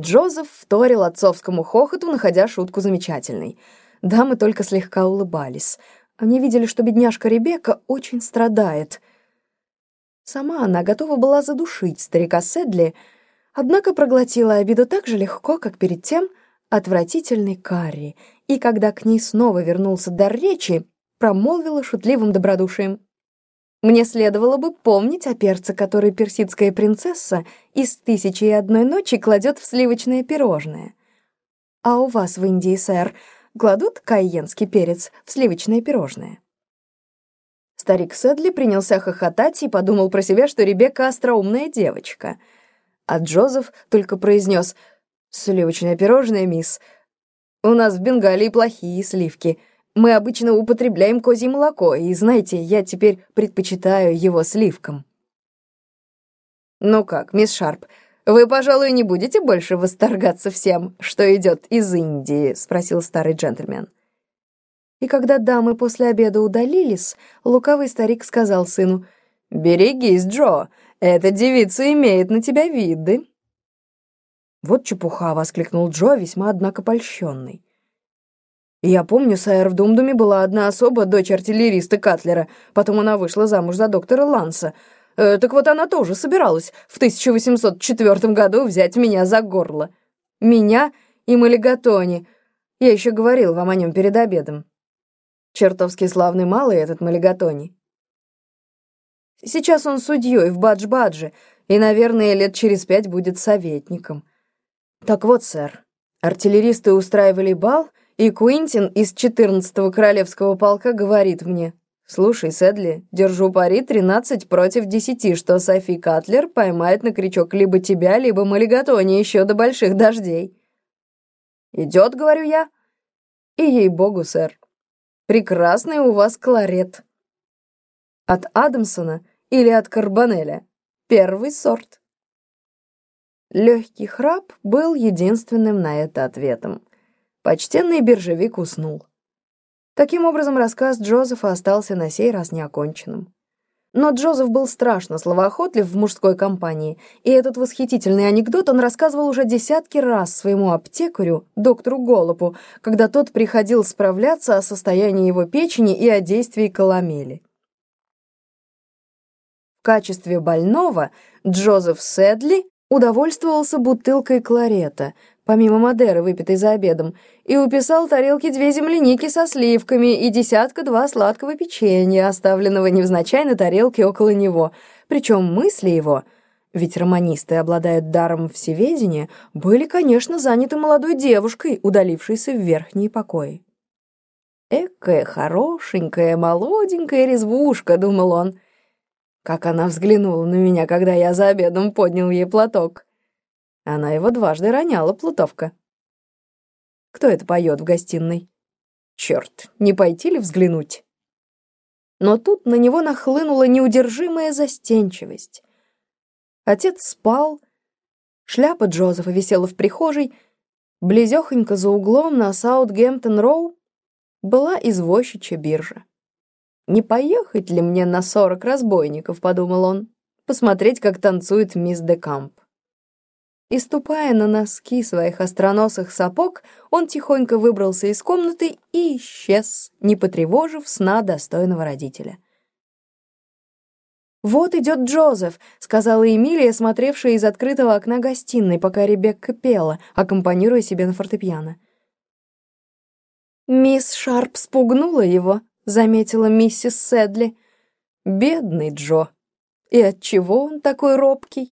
Джозеф вторил отцовскому хохоту, находя шутку замечательной. Дамы только слегка улыбались. Они видели, что бедняжка Ребекка очень страдает. Сама она готова была задушить старика Седли, однако проглотила обиду так же легко, как перед тем отвратительный Карри, и когда к ней снова вернулся дар речи, промолвила шутливым добродушием. Мне следовало бы помнить о перце, который персидская принцесса из «Тысячи и одной ночи» кладет в сливочное пирожное. А у вас в Индии, сэр, кладут кайенский перец в сливочное пирожное? Старик Сэдли принялся хохотать и подумал про себя, что Ребекка остроумная девочка. А Джозеф только произнес «Сливочное пирожное, мисс. У нас в Бенгалии плохие сливки». Мы обычно употребляем козье молоко, и, знаете, я теперь предпочитаю его сливкам. Ну как, мисс Шарп, вы, пожалуй, не будете больше восторгаться всем, что идет из Индии, спросил старый джентльмен. И когда дамы после обеда удалились, лукавый старик сказал сыну, «Берегись, Джо, эта девица имеет на тебя виды». «Вот чепуха!» — воскликнул Джо, весьма, однако, польщенный. Я помню, сэр, в Думдуме была одна особа, дочь артиллериста Катлера. Потом она вышла замуж за доктора Ланса. Э, так вот она тоже собиралась в 1804 году взять меня за горло. Меня и Малигатони. Я еще говорил вам о нем перед обедом. Чертовски славный малый этот Малигатони. Сейчас он судьей в Бадж-Бадже, и, наверное, лет через пять будет советником. Так вот, сэр, артиллеристы устраивали бал, и Куинтин из 14-го королевского полка говорит мне, «Слушай, Сэдли, держу пари 13 против 10, что Софи Катлер поймает на крючок либо тебя, либо Малигатони еще до больших дождей». «Идет», — говорю я. И ей-богу, сэр, прекрасный у вас кларет. От Адамсона или от Карбонеля? Первый сорт. Легкий храп был единственным на это ответом. Почтенный биржевик уснул. Таким образом, рассказ Джозефа остался на сей раз неоконченным. Но Джозеф был страшно словоохотлив в мужской компании, и этот восхитительный анекдот он рассказывал уже десятки раз своему аптекарю, доктору Голопу, когда тот приходил справляться о состоянии его печени и о действии коломели. В качестве больного Джозеф Сэдли удовольствовался бутылкой кларета, помимо Мадеры, выпитой за обедом, и уписал тарелки две земляники со сливками и десятка-два сладкого печенья, оставленного невзначай на тарелке около него. Причем мысли его, ведь романисты обладают даром всеведения, были, конечно, заняты молодой девушкой, удалившейся в верхние покои. «Экая хорошенькая, молоденькая резвушка», — думал он. Как она взглянула на меня, когда я за обедом поднял ей платок. Она его дважды роняла, плутовка. Кто это поет в гостиной? Черт, не пойти ли взглянуть? Но тут на него нахлынула неудержимая застенчивость. Отец спал, шляпа Джозефа висела в прихожей, близёхонько за углом на Саутгемптон-Роу была извозчичья биржа. «Не поехать ли мне на сорок разбойников?» — подумал он. «Посмотреть, как танцует мисс де Камп». И ступая на носки своих остроносых сапог, он тихонько выбрался из комнаты и исчез, не потревожив сна достойного родителя. «Вот идет Джозеф», — сказала Эмилия, смотревшая из открытого окна гостиной, пока Ребекка пела, аккомпанируя себе на фортепиано. «Мисс Шарп спугнула его», — заметила миссис Седли. «Бедный Джо. И отчего он такой робкий?»